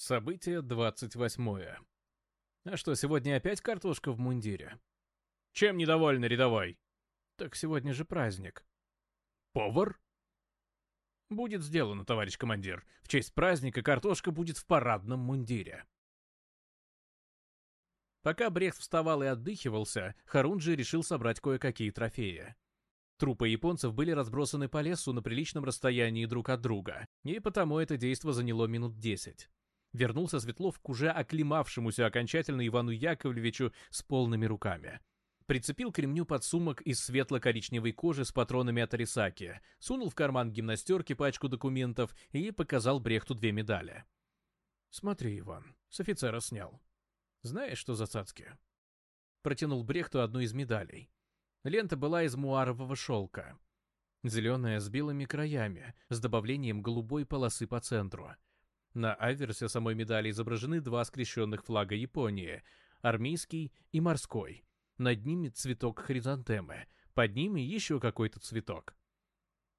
Событие 28. А что, сегодня опять картошка в мундире? Чем недовольны, рядовой? Так сегодня же праздник. Повар? Будет сделано, товарищ командир. В честь праздника картошка будет в парадном мундире. Пока Брехт вставал и отдыхивался, Харунджи решил собрать кое-какие трофеи. Трупы японцев были разбросаны по лесу на приличном расстоянии друг от друга, и потому это действо заняло минут десять. Вернулся Светлов к уже оклемавшемуся окончательно Ивану Яковлевичу с полными руками. Прицепил к ремню подсумок из светло-коричневой кожи с патронами от Арисаки, сунул в карман гимнастерки пачку документов и показал Брехту две медали. «Смотри, Иван, с офицера снял. Знаешь, что за цацки?» Протянул Брехту одну из медалей. Лента была из муарового шелка. Зеленая с белыми краями, с добавлением голубой полосы по центру — на аверсе самой медали изображены два скрещенных флага Японии – армейский и морской. Над ними цветок хризантемы, под ними еще какой-то цветок.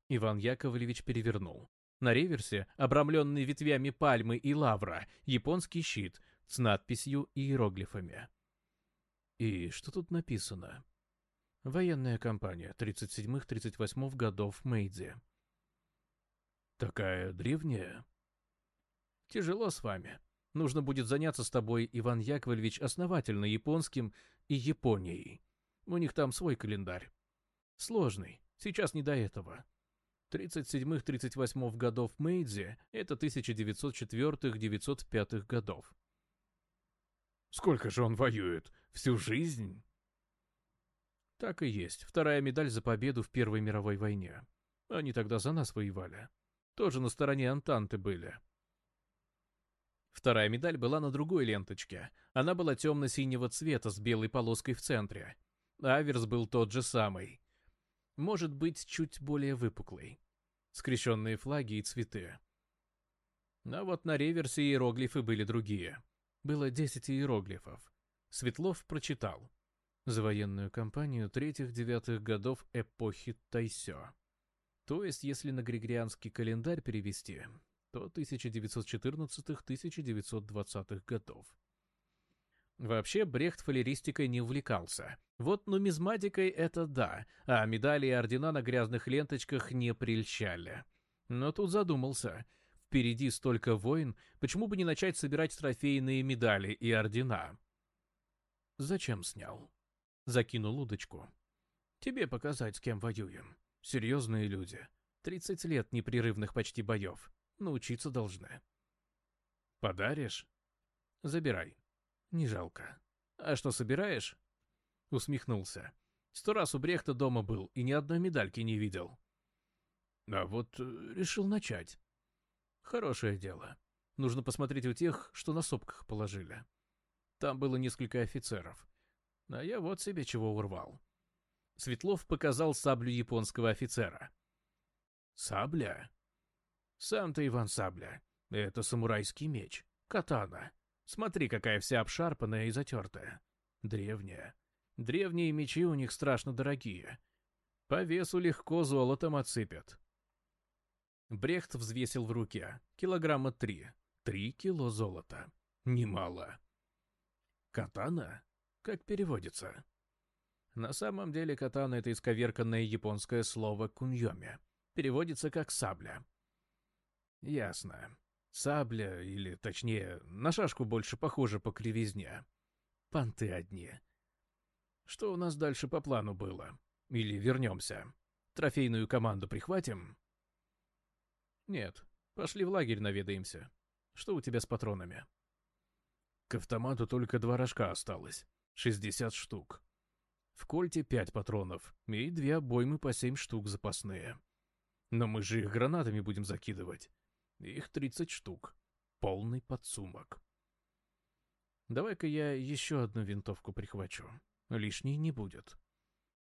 Иван Яковлевич перевернул. На реверсе, обрамленный ветвями пальмы и лавра, японский щит с надписью и иероглифами. И что тут написано? Военная кампания 37-38 годов Мэйдзи. Такая древняя? Тяжело с вами. Нужно будет заняться с тобой, Иван Яковлевич, основательно японским и Японией. У них там свой календарь. Сложный. Сейчас не до этого. 37-38 годов Мэйдзи — это 1904-905 годов. Сколько же он воюет? Всю жизнь? Так и есть. Вторая медаль за победу в Первой мировой войне. Они тогда за нас воевали. Тоже на стороне Антанты были. Вторая медаль была на другой ленточке. Она была темно-синего цвета с белой полоской в центре. Аверс был тот же самый. Может быть, чуть более выпуклый. Скрещенные флаги и цветы. А вот на реверсе иероглифы были другие. Было 10 иероглифов. Светлов прочитал. За военную кампанию третьих-девятых годов эпохи Тайсё. То есть, если на григорианский календарь перевести, до 1914-1920-х годов. Вообще, Брехт фалеристикой не увлекался. Вот нумизматикой это да, а медали и ордена на грязных ленточках не прельщали. Но тут задумался. Впереди столько войн, почему бы не начать собирать трофейные медали и ордена? Зачем снял? Закинул удочку. Тебе показать, с кем воюем. Серьезные люди. 30 лет непрерывных почти боев научиться должна. Подаришь? Забирай. Не жалко. А что собираешь? Усмехнулся. Сто раз у Брехта дома был и ни одной медальки не видел. А вот э, решил начать. Хорошее дело. Нужно посмотреть у тех, что на сопках положили. Там было несколько офицеров. А я вот себе чего урвал. Светлов показал саблю японского офицера. «Сабля?» Сам ты Иван Сабля. Это самурайский меч. Катана. Смотри, какая вся обшарпанная и затертая. Древняя. Древние мечи у них страшно дорогие. По весу легко золотом отсыпят. Брехт взвесил в руке. Килограмма три. Три кило золота. Немало. Катана? Как переводится? На самом деле катана — это исковерканное японское слово куньоми. Переводится как «сабля». Ясно. Сабля, или точнее, на шашку больше похоже по кривизне. Понты одни. Что у нас дальше по плану было? Или вернемся? Трофейную команду прихватим? Нет. Пошли в лагерь наведаемся. Что у тебя с патронами? К автомату только два рожка осталось. 60 штук. В кольте 5 патронов и две обоймы по 7 штук запасные. Но мы же их гранатами будем закидывать. Их 30 штук. Полный подсумок. Давай-ка я еще одну винтовку прихвачу. Лишней не будет.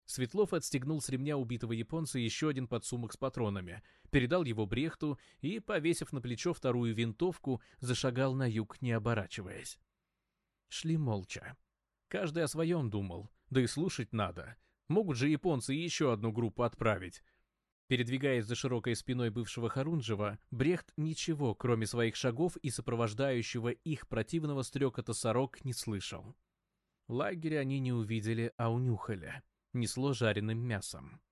Светлов отстегнул с ремня убитого японца еще один подсумок с патронами, передал его Брехту и, повесив на плечо вторую винтовку, зашагал на юг, не оборачиваясь. Шли молча. Каждый о своем думал, да и слушать надо. Могут же японцы еще одну группу отправить. Передвигаясь за широкой спиной бывшего Харунжева, Брехт ничего, кроме своих шагов и сопровождающего их противного стрекота сорок, не слышал. Лагеря они не увидели, а унюхали. Несло жареным мясом.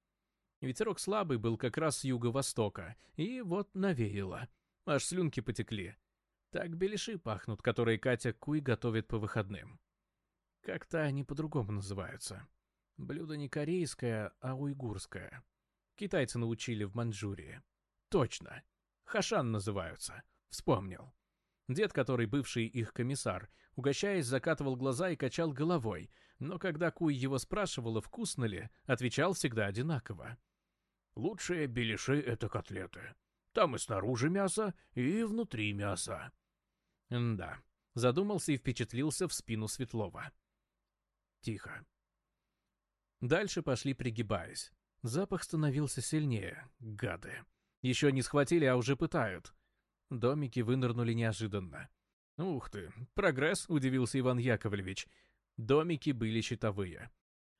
Ветерок слабый был как раз с юго-востока, и вот навеяло. Аж слюнки потекли. Так беляши пахнут, которые Катя Куй готовит по выходным. Как-то они по-другому называются. Блюдо не корейское, а уйгурское. Китайцы научили в Манчжурии. Точно. Хашан называются. Вспомнил. Дед, который бывший их комиссар, угощаясь, закатывал глаза и качал головой, но когда Куй его спрашивала, вкусно ли, отвечал всегда одинаково. «Лучшие беляши — это котлеты. Там и снаружи мясо, и внутри мясо». Да, задумался и впечатлился в спину Светлова. Тихо. Дальше пошли пригибаясь. Запах становился сильнее. Гады. Еще не схватили, а уже пытают. Домики вынырнули неожиданно. «Ух ты! Прогресс!» — удивился Иван Яковлевич. Домики были щитовые.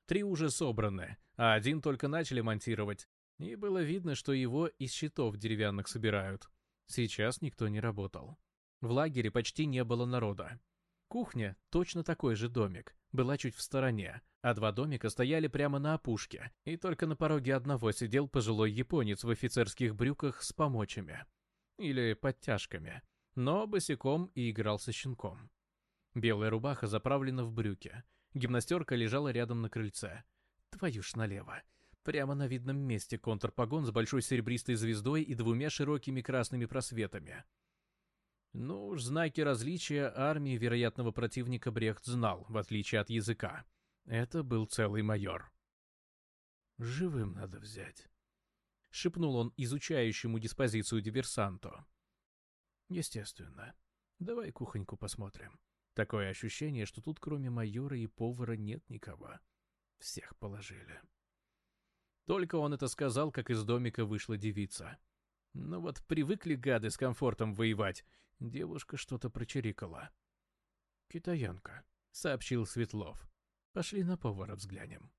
Три уже собраны, а один только начали монтировать. И было видно, что его из щитов деревянных собирают. Сейчас никто не работал. В лагере почти не было народа. Кухня, точно такой же домик, была чуть в стороне, а два домика стояли прямо на опушке, и только на пороге одного сидел пожилой японец в офицерских брюках с помочами. Или подтяжками. Но босиком и играл со щенком. Белая рубаха заправлена в брюки. Гимнастерка лежала рядом на крыльце. Твою ж налево. Прямо на видном месте контрпогон с большой серебристой звездой и двумя широкими красными просветами. Ну уж знаки различия армии вероятного противника Брехт знал, в отличие от языка. Это был целый майор. «Живым надо взять», — шепнул он изучающему диспозицию диверсанту. «Естественно. Давай кухоньку посмотрим. Такое ощущение, что тут кроме майора и повара нет никого. Всех положили». Только он это сказал, как из домика вышла девица. Ну вот привыкли гады с комфортом воевать, Девушка что-то прочирикала. «Китаянка», — сообщил Светлов. «Пошли на повара взглянем».